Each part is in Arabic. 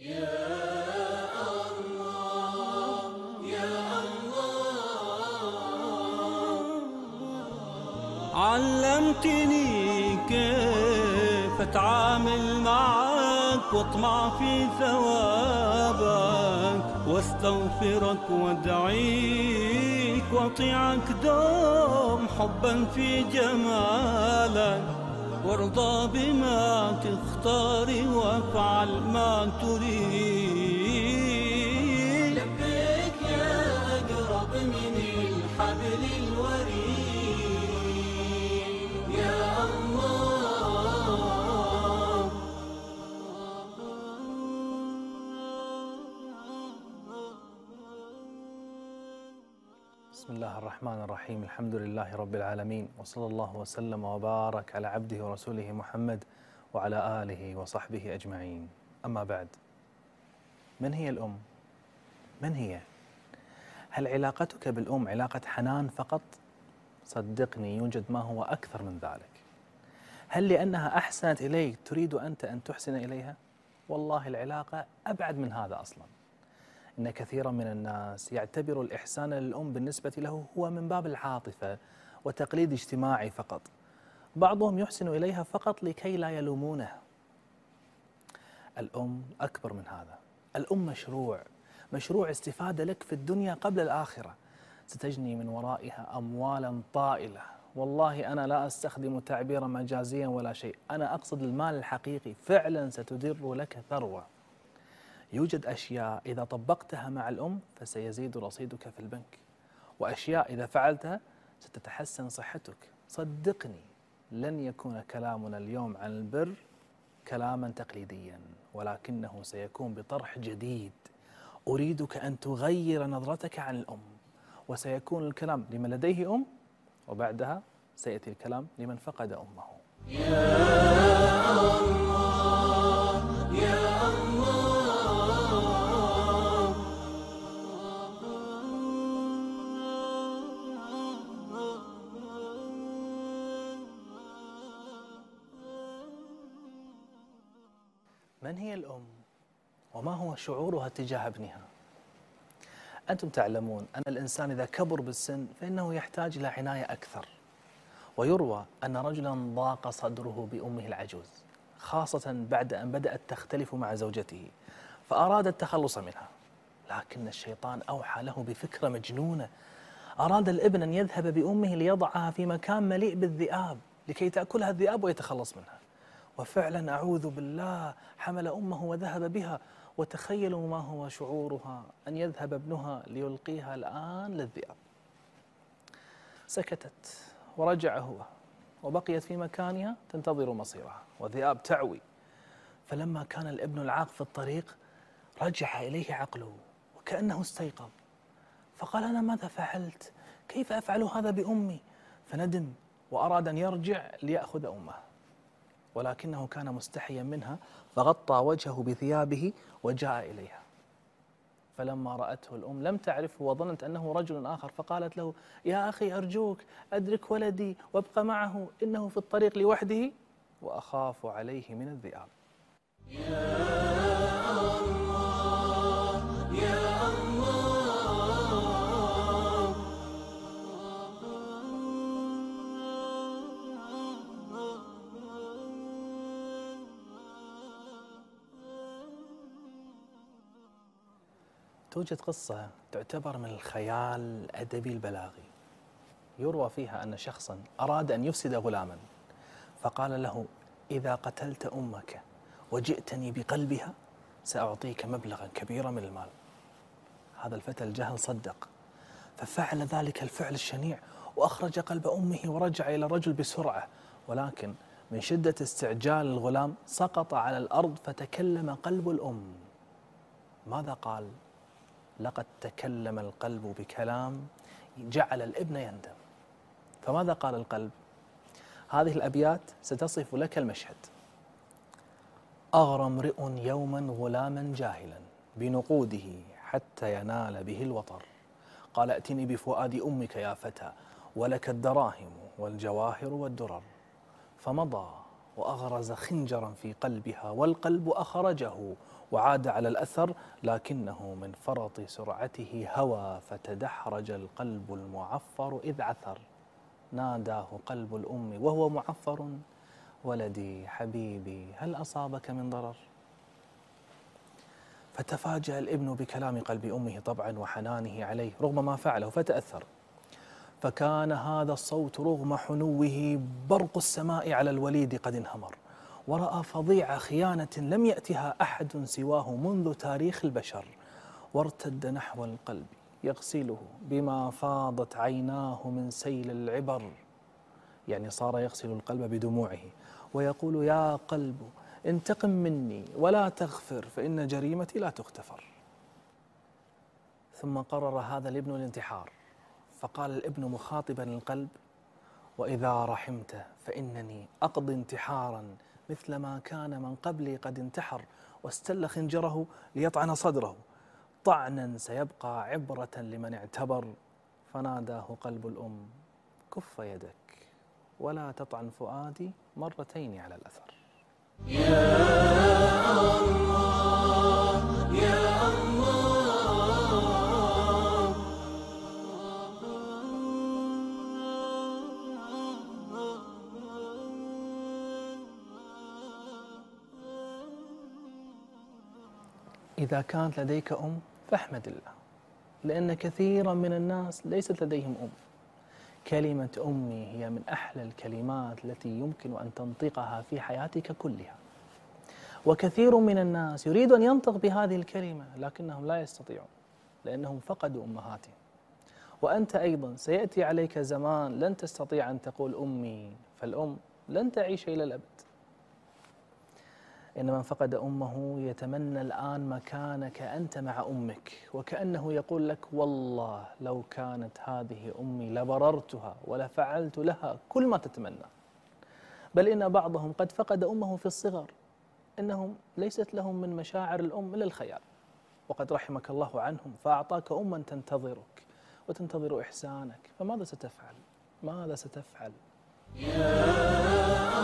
يا الله يا الله. علمتني كيف أتعامل معك واطمع في ثوابك واستغفرك وأدعيك وأطيعك دوم حبا في جمالك. وارضى بما تختار وافعل ما تريد. بسم الله الرحمن الرحيم الحمد لله رب العالمين وصلى الله وسلم وبارك على عبده ورسوله محمد وعلى آله وصحبه أجمعين أما بعد من هي الأم؟ من هي؟ هل علاقتك بالأم علاقة حنان فقط؟ صدقني يوجد ما هو أكثر من ذلك هل لأنها أحسنت إليك تريد أنت أن تحسن إليها؟ والله العلاقة أبعد من هذا أصلاً إن كثيرا من الناس يعتبر الإحسان للأم بالنسبة له هو من باب العاطفة وتقليد اجتماعي فقط. بعضهم يحسن إليها فقط لكي لا يلومونه. الأم أكبر من هذا. الأم مشروع مشروع استفادة لك في الدنيا قبل الآخرة. ستجني من ورائها أموالا طائلة. والله أنا لا أستخدم تعبيرا مجازيا ولا شيء. أنا أقصد المال الحقيقي. فعلا ستدر لك ثروة. يوجد أشياء إذا طبقتها مع الأم فسيزيد رصيدك في البنك. وأشياء إذا فعلتها ستتحسن صحتك. صدقني لن يكون كلامنا اليوم عن البر كلاما تقليديا ولكنه سيكون بطرح جديد. أريدك أن تغير نظرتك عن الأم وسيكون الكلام لمن لديه أم وبعدها سيأتي الكلام لمن فقد أمه. وما هو شعورها تجاه ابنها؟ أنتم تعلمون أن الإنسان إذا كبر بالسن فإنه يحتاج إلى عناية أكثر ويروى أن رجلا ضاق صدره بأمه العجوز خاصة بعد أن بدأت تختلف مع زوجته فأراد التخلص منها لكن الشيطان أوحى له بفكرة مجنونة أراد الابن أن يذهب بأمه ليضعها في مكان مليء بالذئاب لكي تأكلها الذئاب ويتخلص منها وفعلا أعوذ بالله حمل أمه وذهب بها. وتخيلوا ما هو شعورها أن يذهب ابنها ليلقيها الآن للذئاب. سكتت ورجع هو وبقيت في مكانها تنتظر مصيرها والذئاب تعوي. فلما كان الابن العاق في الطريق رجع إليه عقله وكأنه استيقظ. فقال أنا ماذا فعلت؟ كيف أفعل هذا بأمي؟ فندم وأراد أن يرجع ليأخذ أمه. ولكنه كان مستحيا منها فغطى وجهه بثيابه وجاء إليها. فلما رأته الأم لم تعرفه وظنت أنه رجل آخر فقالت له يا أخي أرجوك أدرك ولدي وابق معه إنه في الطريق لوحده؟ وأخاف عليه من الذئاب. توجد قصة تعتبر من الخيال الأدبي البلاغي. يروى فيها أن شخصا أراد أن يفسد غلاما فقال له إذا قتلت أمك وجئتني بقلبها سأعطيك مبلغا كبيرا من المال. هذا الفتى الجهل صدق ففعل ذلك الفعل الشنيع وأخرج قلب أمه ورجع إلى الرجل بسرعة. ولكن من شدة استعجال الغلام سقط على الأرض فتكلم قلب الأم. ماذا قال؟ لقد تكلم القلب بكلام جعل الابن يندم. فماذا قال القلب؟ هذه الأبيات ستصف لك المشهد. أغرى امرئ يوما غلاما جاهلا بنقوده حتى ينال به الوطر. قال ائتني بفؤاد أمك يا فتى ولك الدراهم والجواهر والدرر. فمضى وأغرز خنجرا في قلبها والقلب أخرجه وعاد على الأثر لكنه من فرط سرعته هوى فتدحرج القلب المعفر إذ عثر. ناداه قلب الأم وهو معفر. ولدي حبيبي هل أصابك من ضرر؟ فتفاجأ الابن بكلام قلب أمه طبعا وحنانه عليه رغم ما فعله فتأثر. فكان هذا الصوت رغم حنوه برق السماء على الوليد قد انهمر. ورأى فظيع خيانة لم يأتها أحد سواه منذ تاريخ البشر وارتد نحو القلب يغسله بما فاضت عيناه من سيل العبر. يعني صار يغسل القلب بدموعه ويقول يا قلب انتقم مني ولا تغفر فإن جريمتي لا تغتفر. ثم قرر هذا الابن الانتحار فقال الابن مخاطبا القلب وإذا رحمت فإنني أقضي انتحارا مثل ما كان من قبلي قد انتحر واستل خنجره ليطعن صدره. طعنا سيبقى عبرة لمن اعتبر. فناداه قلب الأم كف يدك ولا تطعن فؤادي مرتين على الأثر. إذا كانت لديك أم فاحمد الله لأن كثيرا من الناس ليست لديهم أم. كلمة أمي هي من أحلى الكلمات التي يمكن أن تنطقها في حياتك كلها. وكثير من الناس يريد أن ينطق بهذه الكلمة لكنهم لا يستطيعون لأنهم فقدوا أمهاتهم. وأنت أيضا سيأتي عليك زمان لن تستطيع أن تقول أمي فالأم لن تعيش إلى الأبد. إن من فقد أمه يتمنى الآن مكانك أنت مع أمك وكأنه يقول لك والله لو كانت هذه أمي لبررتها ولفعلت لها كل ما تتمنى بل إن بعضهم قد فقد أمه في الصغر إنهم ليست لهم من مشاعر الأم إلا الخيال وقد رحمك الله عنهم فأعطاك أما تنتظرك وتنتظر إحسانك فماذا ستفعل؟ ماذا ستفعل؟ يا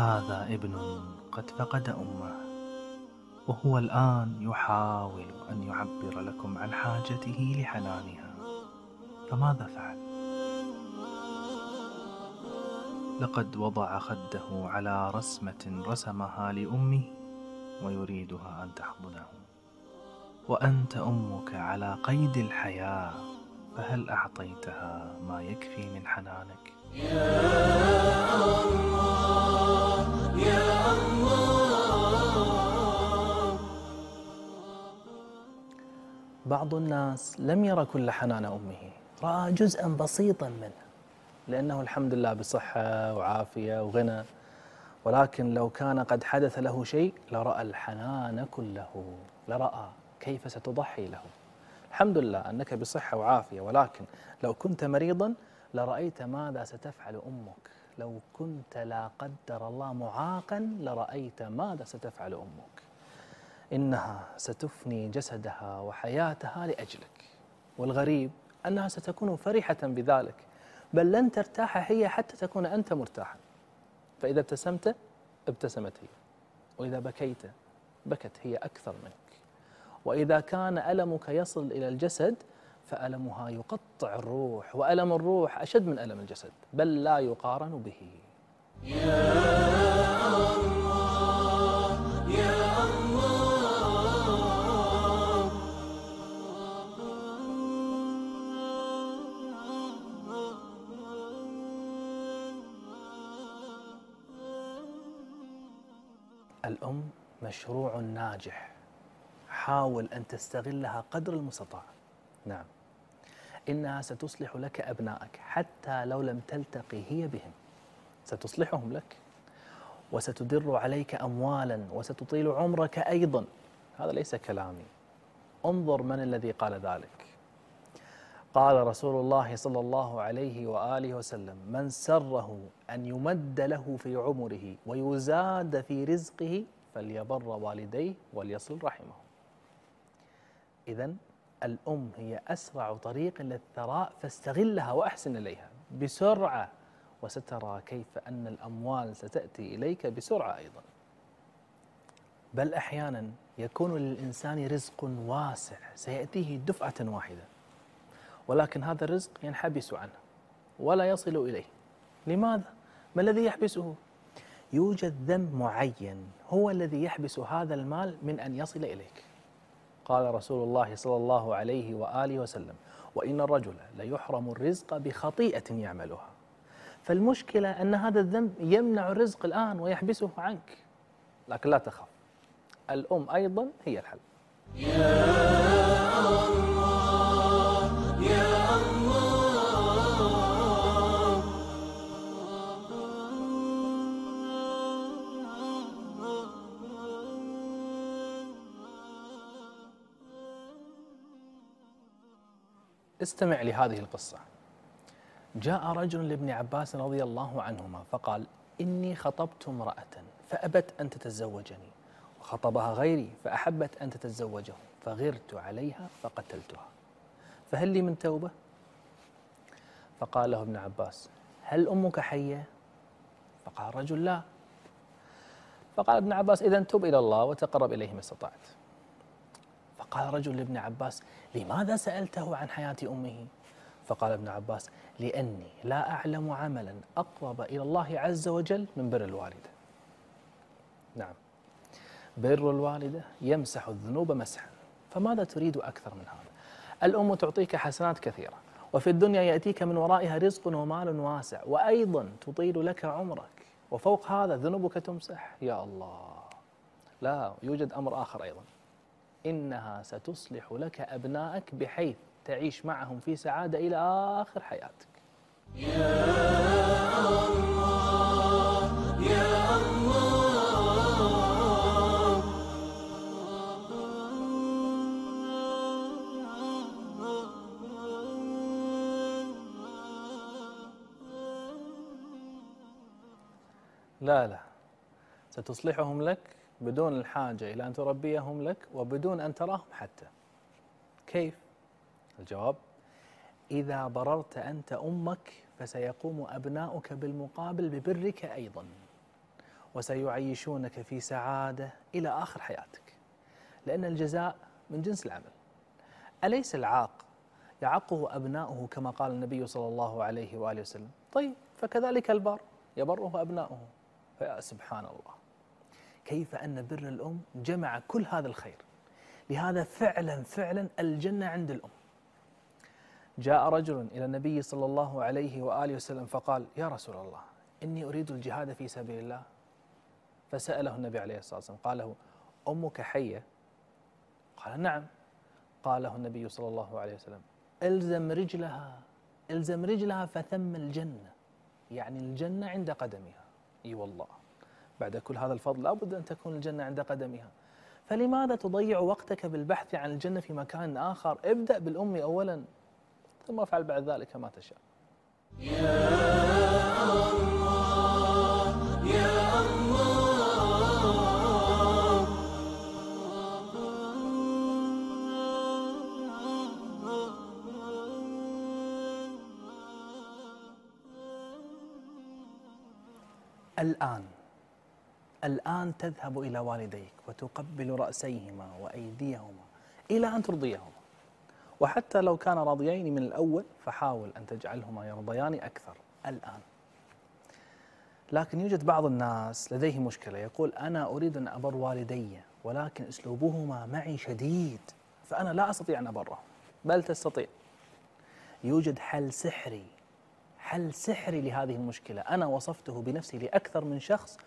هذا ابن قد فقد أمه وهو الآن يحاول أن يعبر لكم عن حاجته لحنانها. فماذا فعل؟ لقد وضع خده على رسمة رسمها لأمه ويريدها أن تحضنه. وأنت أمك على قيد الحياة فهل أعطيتها ما يكفي من حنانك؟ يا الله. بعض الناس لم يرى كل حنان أمه. رأى جزءا بسيطا منه لأنه الحمد لله بصحة وعافية وغنى. ولكن لو كان قد حدث له شيء لرأى الحنان كله لرأى كيف ستضحي له. الحمد لله أنك بصحة وعافية ولكن لو كنت مريضا لرأيت ماذا ستفعل أمك. لو كنت لا قدر الله معاقا لرأيت ماذا ستفعل أمك. إنها ستفني جسدها وحياتها لأجلك. والغريب أنها ستكون فرحة بذلك بل لن ترتاح هي حتى تكون أنت مرتاحا. فإذا ابتسمت ابتسمت هي. وإذا بكيت بكت هي أكثر منك. وإذا كان ألمك يصل إلى الجسد فألمها يقطع الروح. وألم الروح أشد من ألم الجسد بل لا يقارن به. الأم مشروع ناجح. حاول أن تستغلها قدر المستطاع. نعم. إنها ستصلح لك أبنائك حتى لو لم تلتقي هي بهم. ستصلحهم لك. وستدر عليك أموالا وستطيل عمرك أيضا. هذا ليس كلامي. انظر من الذي قال ذلك. قال رسول الله صلى الله عليه وآله وسلم من سره أن يمد له في عمره ويزاد في رزقه فليبر والديه وليصل رحمه. إذا الأم هي أسرع طريق للثراء فاستغلها وأحسن إليها بسرعة وسترى كيف أن الأموال ستأتي إليك بسرعة أيضا. بل أحيانا يكون للإنسان رزق واسع سيأتيه دفعة واحدة. ولكن هذا الرزق ينحبس عنه ولا يصل إليه. لماذا؟ ما الذي يحبسه؟ يوجد ذنب معين هو الذي يحبس هذا المال من أن يصل إليك. قال رسول الله صلى الله عليه وآله وسلم وإن الرجل ليحرم الرزق بخطيئة يعملها. فالمشكلة أن هذا الذنب يمنع الرزق الآن ويحبسه عنك. لكن لا تخاف الأم أيضا هي الحل. استمع لهذه القصة جاء رجل لابن عباس رضي الله عنهما فقال إني خطبت امرأة فأبت أن تتزوجني وخطبها غيري فأحبت أن تتزوجه فغرت عليها فقتلتها فهل لي من توبة؟ فقال له ابن عباس هل أمك حية؟ فقال الرجل لا فقال ابن عباس إذا تب إلى الله وتقرب إليه ما استطعت فقال رجل لابن عباس لماذا سألته عن حياة أمه؟ فقال ابن عباس لأني لا أعلم عملا أقرب إلى الله عز وجل من بر الوالدة. نعم. بر الوالدة يمسح الذنوب مسحا فماذا تريد أكثر من هذا؟ الأم تعطيك حسنات كثيرة وفي الدنيا يأتيك من ورائها رزق ومال واسع وأيضا تطيل لك عمرك وفوق هذا ذنوبك تمسح. يا الله. لا يوجد أمر آخر أيضا. إنها ستصلح لك أبنائك بحيث تعيش معهم في سعادة إلى آخر حياتك. يا الله يا الله لا لا. ستصلحهم لك بدون الحاجة إلى أن تربيهم لك وبدون أن تراهم حتى. كيف؟ الجواب إذا بررت أنت أمك فسيقوم أبناؤك بالمقابل ببرك أيضا وسيعيشونك في سعادة إلى آخر حياتك. لأن الجزاء من جنس العمل. أليس العاق يعقه أبناؤه كما قال النبي صلى الله عليه وآله وسلم؟ طيب فكذلك البر يبره أبناؤه. فيا سبحان الله. كيف أن بر الأم جمع كل هذا الخير. لهذا فعلا فعلا الجنة عند الأم. جاء رجل إلى النبي صلى الله عليه وآله وسلم فقال يا رسول الله إني أريد الجهاد في سبيل الله. فسأله النبي عليه الصلاة والسلام قال له أمك حية؟ قال نعم. قال له النبي صلى الله عليه وسلم إلزم رجلها إلزم رجلها فثم الجنة. يعني الجنة عند قدمها. أي والله. بعد كل هذا الفضل لابد أن تكون الجنة عند قدمها. فلماذا تضيع وقتك بالبحث عن الجنة في مكان آخر؟ ابدأ بالأم اولا ثم افعل بعد ذلك ما تشاء. يا الله يا الله الآن الآن تذهب إلى والديك وتقبل رأسيهما وأيديهما إلى أن ترضيهما. وحتى لو كان راضيين من الأول فحاول أن تجعلهما يرضيان أكثر الآن. لكن يوجد بعض الناس لديه مشكلة. يقول أنا أريد أن أبر والدي ولكن أسلوبهما معي شديد فأنا لا أستطيع أن أبرهم بل تستطيع. يوجد حل سحري حل سحري لهذه المشكلة. أنا وصفته بنفسي لأكثر من شخص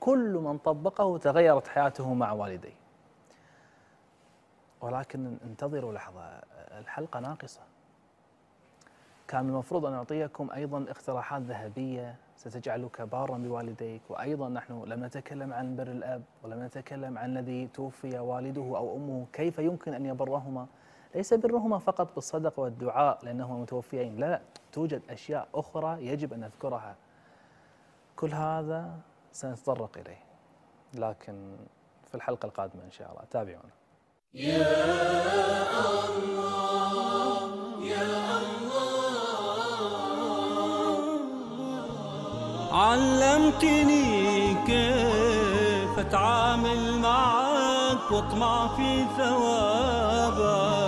كل من طبقه تغيرت حياته مع والديه. ولكن انتظروا لحظة الحلقة ناقصة. كان المفروض أن أعطيكم أيضا اقتراحات ذهبية ستجعلك بارا بوالديك وأيضا نحن لم نتكلم عن بر الأب ولم نتكلم عن الذي توفي والده أو أمه كيف يمكن أن يبرهما؟ ليس برهما فقط بالصدقة والدعاء لأنهما متوفيين لا توجد أشياء أخرى يجب أن نذكرها. كل هذا سنتطرق إليه. لكن في الحلقة القادمة إن شاء الله. تابعونا. يا الله يا الله علمتني كيف أتعامل معك واطمع في ثوابك.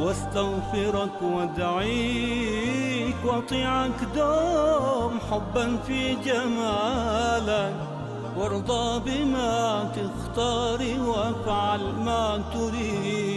واستغفرك وادعيك واطيعك دوم حبا في جمالك. وارضى بما تختار وافعل ما تريد.